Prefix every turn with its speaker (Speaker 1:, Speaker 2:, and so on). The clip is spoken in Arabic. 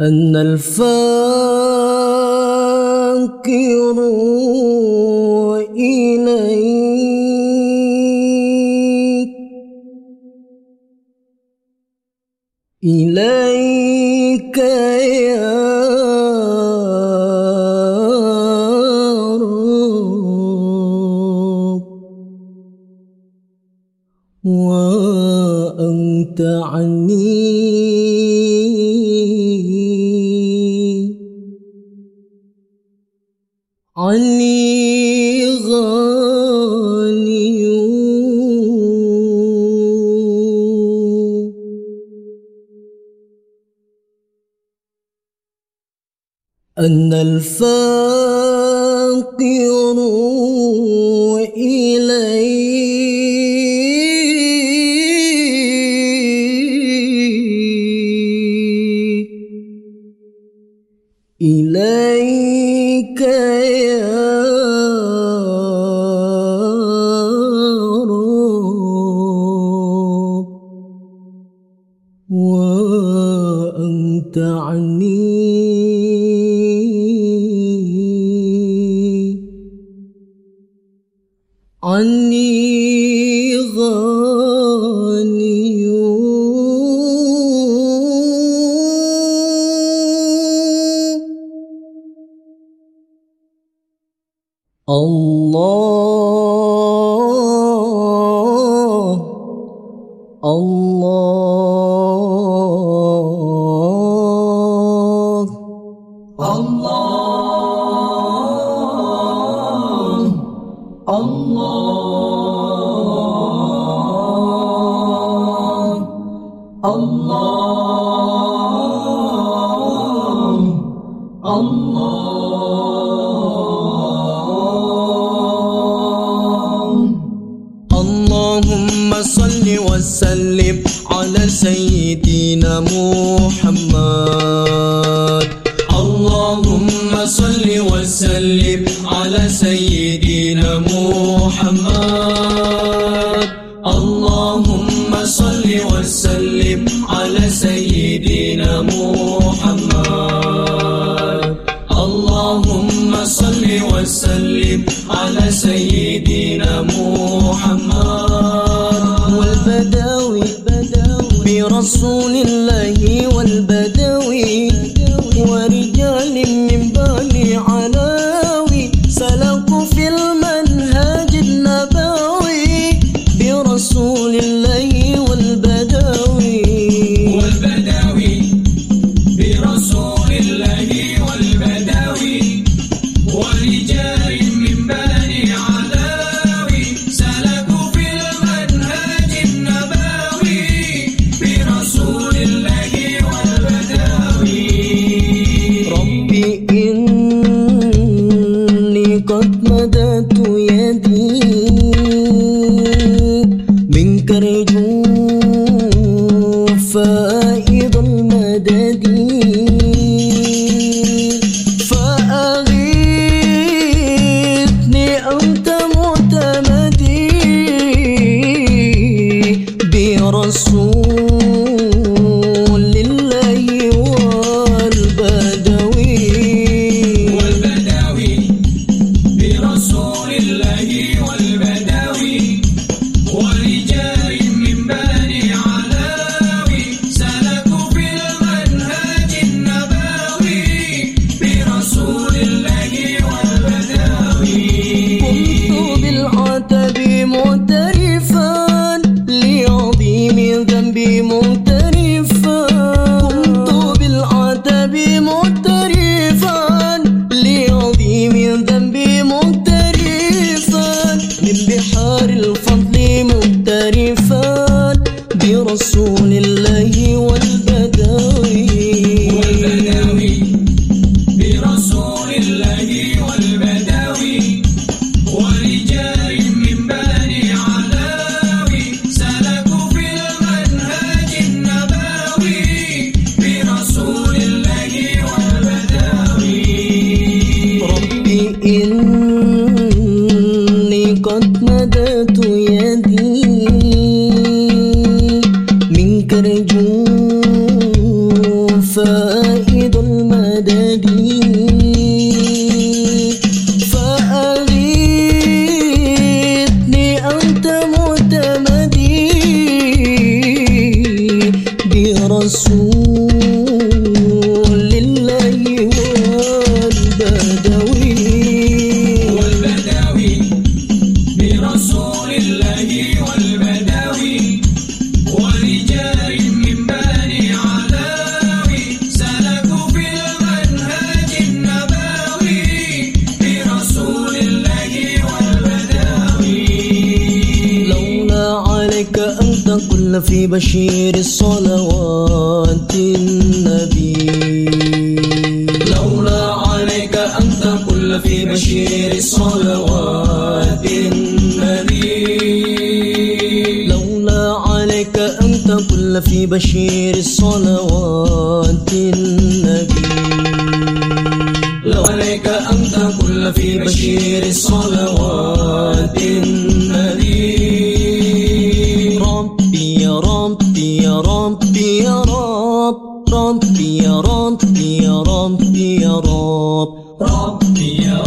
Speaker 1: أن الفاكر إليك. إليك يا رب. وأنت عني عني غاني أن الفاقر إليك إليك وأنت عني. عني غاني. الله الله اللهم صل وسلم على سيدنا محمد. صل وسلم على سيدنا محمد. اللهم صل وسلم على سيدنا ورجال من بني سلكوا في المنهج النبوي برسول الله ربي إني قد مددت يدي منك فائض المدد. برسول
Speaker 2: في
Speaker 1: بشير الصلوات النبي.
Speaker 2: لولا عليك أن تقل في بشير الصلوات النبي.
Speaker 1: لولا عليك أن تقل في بشير الصلوات النبي.
Speaker 2: لو عليك أن تقل في بشير الصلوات
Speaker 1: ربي يا ربي يا رب ربي يا ربي يا ربي يا رب
Speaker 2: ربي يا